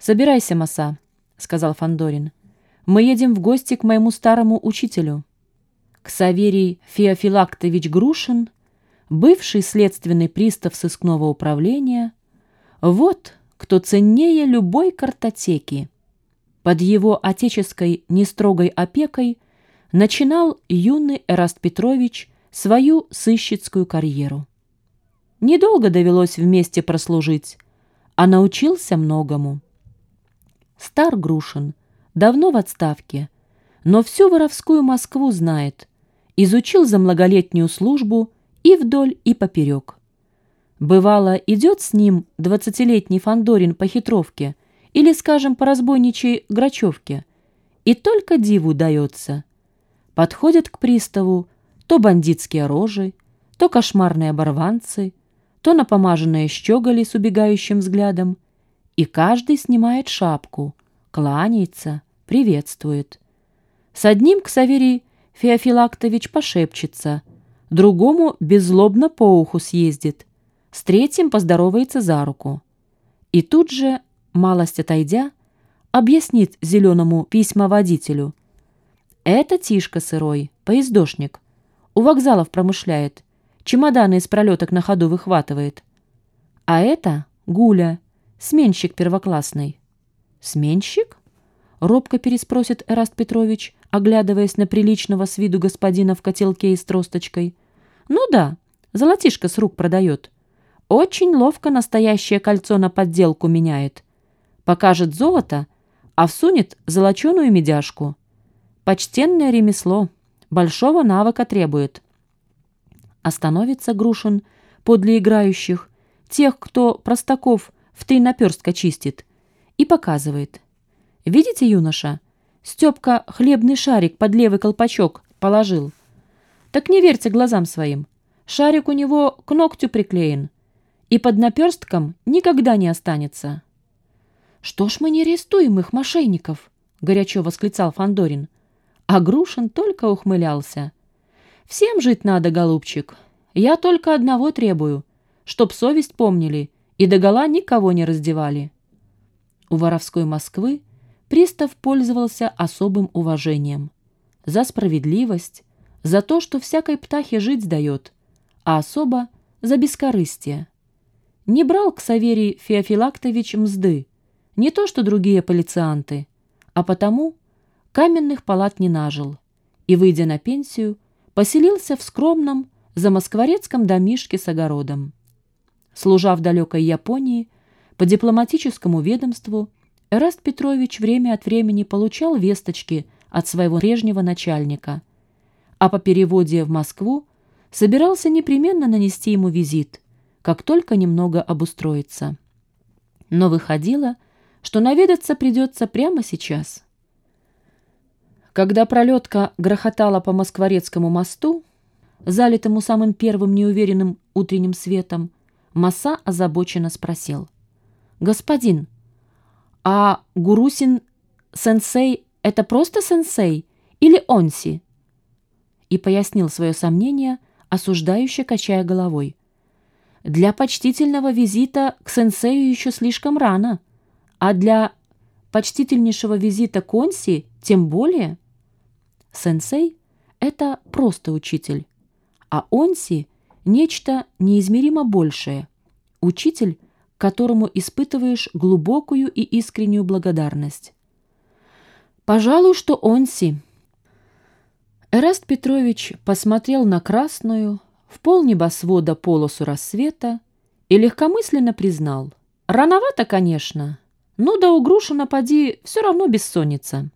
«Собирайся, Маса», — сказал Фандорин. «Мы едем в гости к моему старому учителю». Ксаверий Феофилактович Грушин, бывший следственный пристав сыскного управления, вот кто ценнее любой картотеки. Под его отеческой нестрогой опекой начинал юный Эраст Петрович свою сыщицкую карьеру. Недолго довелось вместе прослужить, а научился многому. Стар Грушин, давно в отставке, но всю воровскую Москву знает, изучил за многолетнюю службу и вдоль, и поперек. Бывало, идет с ним двадцатилетний Фандорин по хитровке или, скажем, по разбойничьей Грачевке, и только диву дается. Подходят к приставу то бандитские рожи, то кошмарные оборванцы, то напомаженные щеголи с убегающим взглядом — и каждый снимает шапку, кланяется, приветствует. С одним Ксаверий Феофилактович пошепчется, другому беззлобно по уху съездит, с третьим поздоровается за руку. И тут же, малость отойдя, объяснит зеленому письмоводителю. Это Тишка сырой, поездошник. У вокзалов промышляет, чемоданы из пролеток на ходу выхватывает. А это Гуля, Сменщик первоклассный». «Сменщик?» — робко переспросит Эраст Петрович, оглядываясь на приличного с виду господина в котелке и с тросточкой. «Ну да, золотишко с рук продает. Очень ловко настоящее кольцо на подделку меняет. Покажет золото, а всунет золоченую медяшку. Почтенное ремесло, большого навыка требует». Остановится Грушин подле играющих, тех, кто простаков в три наперстка чистит, и показывает. «Видите, юноша? Степка хлебный шарик под левый колпачок положил. Так не верьте глазам своим. Шарик у него к ногтю приклеен, и под наперстком никогда не останется». «Что ж мы не арестуем их, мошенников?» — горячо восклицал Фандорин. А Грушин только ухмылялся. «Всем жить надо, голубчик. Я только одного требую, чтоб совесть помнили и догола никого не раздевали. У воровской Москвы пристав пользовался особым уважением. За справедливость, за то, что всякой птахе жить сдает, а особо за бескорыстие. Не брал к Саверий Феофилактович мзды, не то что другие полицианты, а потому каменных палат не нажил и, выйдя на пенсию, поселился в скромном замоскворецком домишке с огородом. Служа в далекой Японии, по дипломатическому ведомству, Эраст Петрович время от времени получал весточки от своего прежнего начальника, а по переводе в Москву собирался непременно нанести ему визит, как только немного обустроится. Но выходило, что наведаться придется прямо сейчас. Когда пролетка грохотала по Москворецкому мосту, залитому самым первым неуверенным утренним светом, Маса озабоченно спросил. «Господин, а Гурусин сенсей — это просто сенсей или онси?» И пояснил свое сомнение, осуждающе качая головой. «Для почтительного визита к сенсею еще слишком рано, а для почтительнейшего визита к онси тем более». Сенсей — это просто учитель, а онси — нечто неизмеримо большее, учитель, которому испытываешь глубокую и искреннюю благодарность. Пожалуй, что он си. Эраст Петрович посмотрел на красную, в пол небосвода полосу рассвета и легкомысленно признал. Рановато, конечно, ну да у поди все равно бессонница.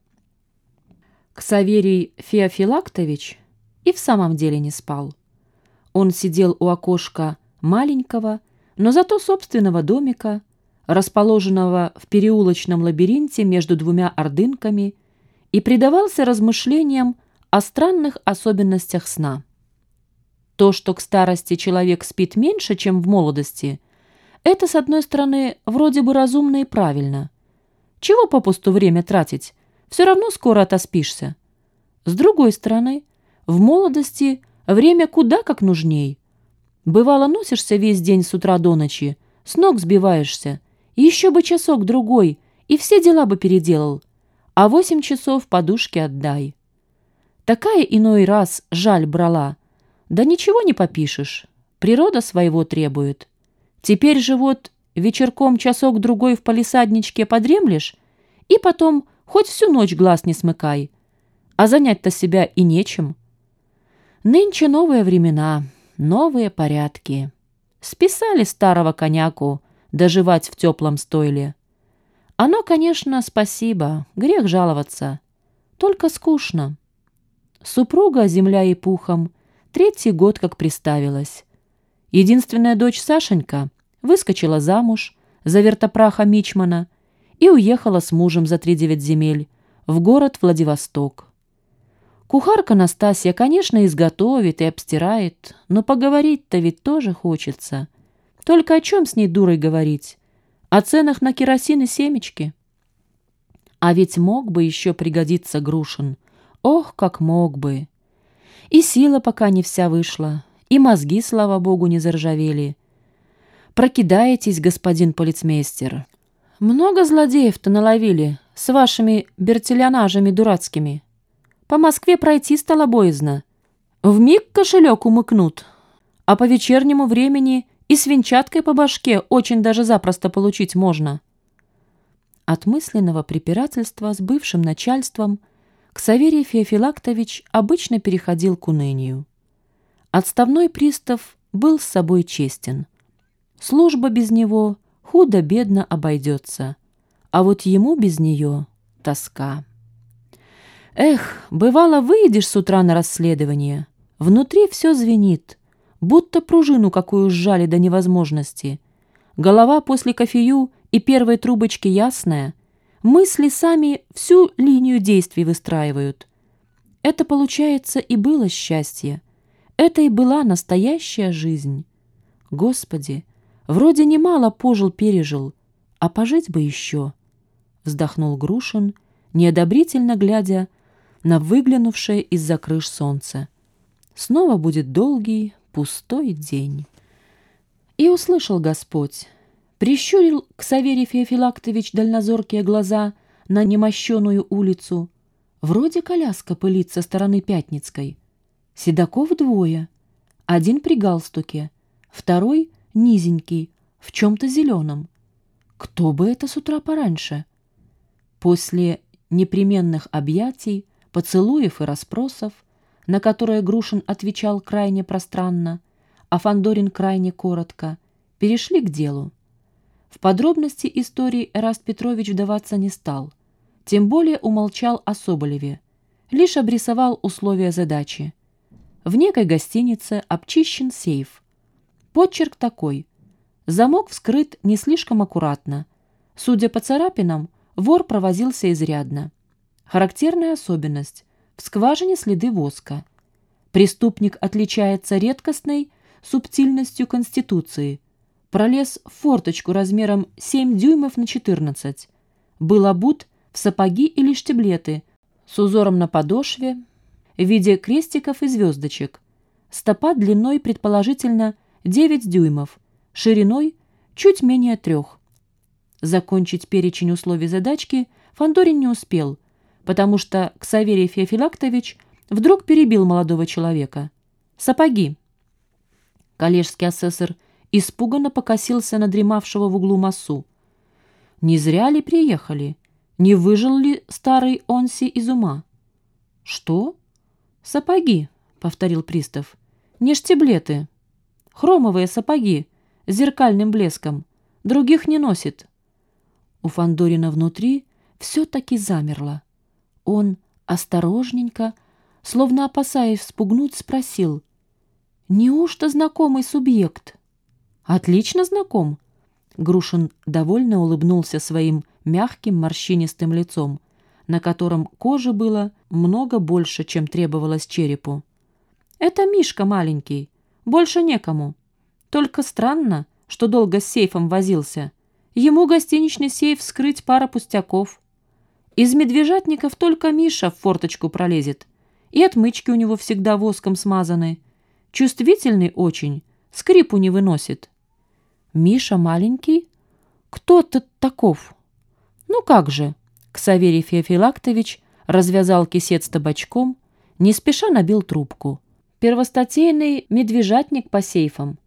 Ксаверий Феофилактович и в самом деле не спал. Он сидел у окошка маленького, но зато собственного домика, расположенного в переулочном лабиринте между двумя ордынками, и предавался размышлениям о странных особенностях сна. То, что к старости человек спит меньше, чем в молодости, это, с одной стороны, вроде бы разумно и правильно. Чего попусту время тратить? Все равно скоро отоспишься. С другой стороны, в молодости – Время куда как нужней. Бывало, носишься весь день с утра до ночи, с ног сбиваешься. Еще бы часок-другой, и все дела бы переделал, а восемь часов подушки отдай. Такая иной раз жаль брала. Да ничего не попишешь, природа своего требует. Теперь же вот вечерком часок-другой в палисадничке подремлешь, и потом хоть всю ночь глаз не смыкай. А занять-то себя и нечем. Нынче новые времена, новые порядки. Списали старого коняку доживать в теплом стойле. Оно, конечно, спасибо, грех жаловаться. Только скучно. Супруга, земля и пухом, третий год как приставилась. Единственная дочь Сашенька выскочила замуж за вертопраха Мичмана и уехала с мужем за тридевять земель в город Владивосток. Кухарка Настасья, конечно, изготовит и обстирает, но поговорить-то ведь тоже хочется. Только о чем с ней дурой говорить? О ценах на керосин и семечки? А ведь мог бы еще пригодиться Грушин. Ох, как мог бы! И сила пока не вся вышла, и мозги, слава богу, не заржавели. Прокидаетесь, господин полицмейстер. Много злодеев-то наловили с вашими бертелянажами дурацкими. По Москве пройти стало боязно. Вмиг кошелек умыкнут, а по вечернему времени и свинчаткой по башке очень даже запросто получить можно. От мысленного препирательства с бывшим начальством Ксаверий Феофилактович обычно переходил к унынию. Отставной пристав был с собой честен. Служба без него худо-бедно обойдется, а вот ему без нее тоска. Эх, бывало, выйдешь с утра на расследование. Внутри все звенит, будто пружину какую сжали до невозможности. Голова после кофею и первой трубочки ясная. Мысли сами всю линию действий выстраивают. Это, получается, и было счастье. Это и была настоящая жизнь. Господи, вроде немало пожил-пережил, а пожить бы еще. Вздохнул Грушин, неодобрительно глядя на выглянувшее из-за крыш солнце. Снова будет долгий, пустой день. И услышал Господь. Прищурил к Саверий Феофилактович дальнозоркие глаза на немощеную улицу. Вроде коляска пылит со стороны Пятницкой. Седаков двое. Один при галстуке, второй низенький, в чем-то зеленом. Кто бы это с утра пораньше? После непременных объятий поцелуев и расспросов, на которые Грушин отвечал крайне пространно, а Фандорин крайне коротко, перешли к делу. В подробности истории Эраст Петрович вдаваться не стал, тем более умолчал о Соболеве, лишь обрисовал условия задачи. В некой гостинице обчищен сейф. Подчерк такой. Замок вскрыт не слишком аккуратно. Судя по царапинам, вор провозился изрядно. Характерная особенность – в скважине следы воска. Преступник отличается редкостной субтильностью конституции. Пролез в форточку размером 7 дюймов на 14. Был обут в сапоги или штиблеты с узором на подошве в виде крестиков и звездочек. Стопа длиной предположительно 9 дюймов, шириной чуть менее трех. Закончить перечень условий задачки Фандорин не успел – потому что Ксаверий Феофилактович вдруг перебил молодого человека. «Сапоги!» Коллежский асессор испуганно покосился на дремавшего в углу массу. «Не зря ли приехали? Не выжил ли старый Онси из ума?» «Что?» «Сапоги», — повторил пристав. «Не штиблеты. Хромовые сапоги с зеркальным блеском. Других не носит». У Фандорина внутри все-таки замерло. Он осторожненько, словно опасаясь спугнуть, спросил. «Неужто знакомый субъект?» «Отлично знаком». Грушин довольно улыбнулся своим мягким морщинистым лицом, на котором кожи было много больше, чем требовалось черепу. «Это Мишка маленький, больше некому. Только странно, что долго с сейфом возился. Ему гостиничный сейф вскрыть пара пустяков. Из медвежатников только Миша в форточку пролезет. И отмычки у него всегда воском смазаны. Чувствительный очень, скрипу не выносит. Миша маленький? Кто ты таков? Ну как же, Ксаверий Феофилактович развязал кисет с табачком, не спеша набил трубку. Первостатейный медвежатник по сейфам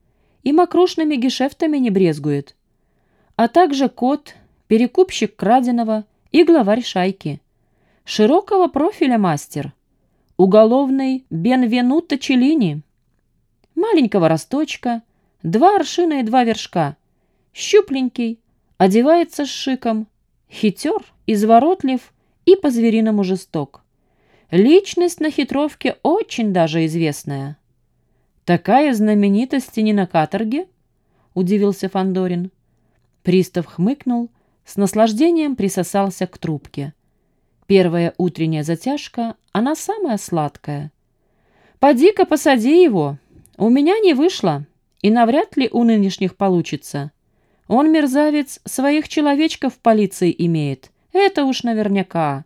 и мокрушными гешефтами не брезгует, а также кот, перекупщик краденого и главарь шайки. Широкого профиля мастер, уголовный Бенвенуто Челлини, маленького росточка, два аршина и два вершка, щупленький, одевается с шиком, хитер, изворотлив и по-звериному жесток. Личность на хитровке очень даже известная. «Такая знаменитость и не на каторге?» — удивился Фандорин. Пристав хмыкнул, с наслаждением присосался к трубке. Первая утренняя затяжка, она самая сладкая. «Поди-ка посади его. У меня не вышло, и навряд ли у нынешних получится. Он, мерзавец, своих человечков в полиции имеет. Это уж наверняка.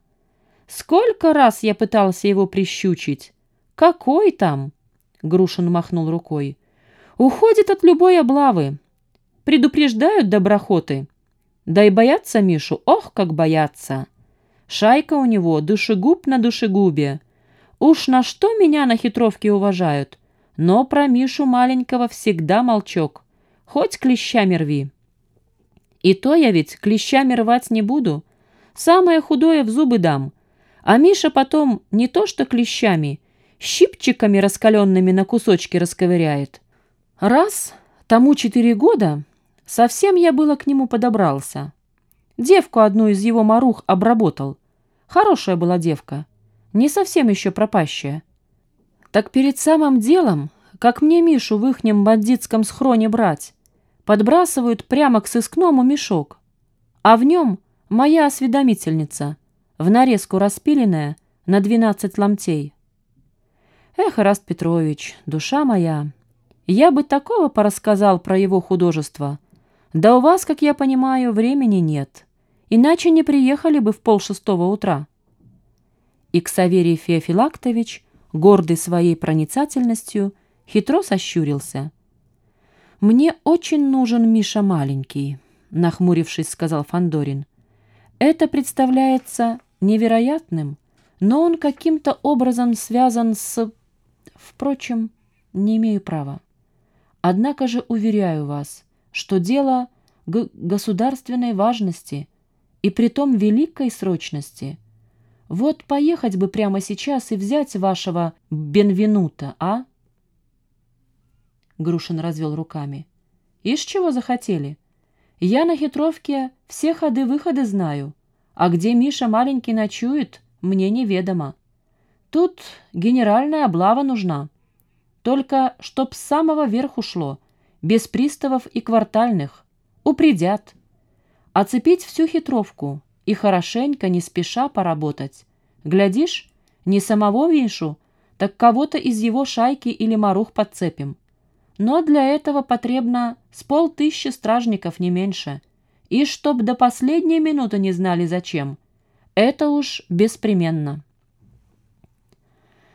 Сколько раз я пытался его прищучить? Какой там?» Грушин махнул рукой. «Уходит от любой облавы. Предупреждают доброхоты. Да и боятся Мишу, ох, как боятся. Шайка у него душегуб на душегубе. Уж на что меня на хитровке уважают. Но про Мишу маленького всегда молчок. Хоть клещами рви. И то я ведь клещами рвать не буду. Самое худое в зубы дам. А Миша потом не то что клещами, щипчиками раскаленными на кусочки расковыряет. Раз, тому четыре года, совсем я было к нему подобрался. Девку одну из его марух обработал. Хорошая была девка, не совсем еще пропащая. Так перед самым делом, как мне Мишу в ихнем бандитском схроне брать, подбрасывают прямо к сыскному мешок, а в нем моя осведомительница — в нарезку распиленная на двенадцать ломтей. Эх, Раст Петрович, душа моя, я бы такого порассказал про его художество. Да у вас, как я понимаю, времени нет, иначе не приехали бы в полшестого утра. И Ксаверий Феофилактович, гордый своей проницательностью, хитро сощурился. «Мне очень нужен Миша маленький», — нахмурившись, сказал Фандорин. «Это представляется невероятным, но он каким-то образом связан с... Впрочем, не имею права. Однако же уверяю вас, что дело государственной важности и притом великой срочности. Вот поехать бы прямо сейчас и взять вашего Бенвенута, а? Грушин развел руками. Из чего захотели? Я на хитровке все ходы-выходы знаю. А где Миша маленький ночует, мне неведомо. Тут генеральная облава нужна. Только чтоб с самого верху шло, без приставов и квартальных. Упредят. Оцепить всю хитровку и хорошенько, не спеша поработать. Глядишь, не самого Вишу, так кого-то из его шайки или марух подцепим. Но для этого потребно с полтыщи стражников не меньше — и чтоб до последней минуты не знали зачем. Это уж беспременно.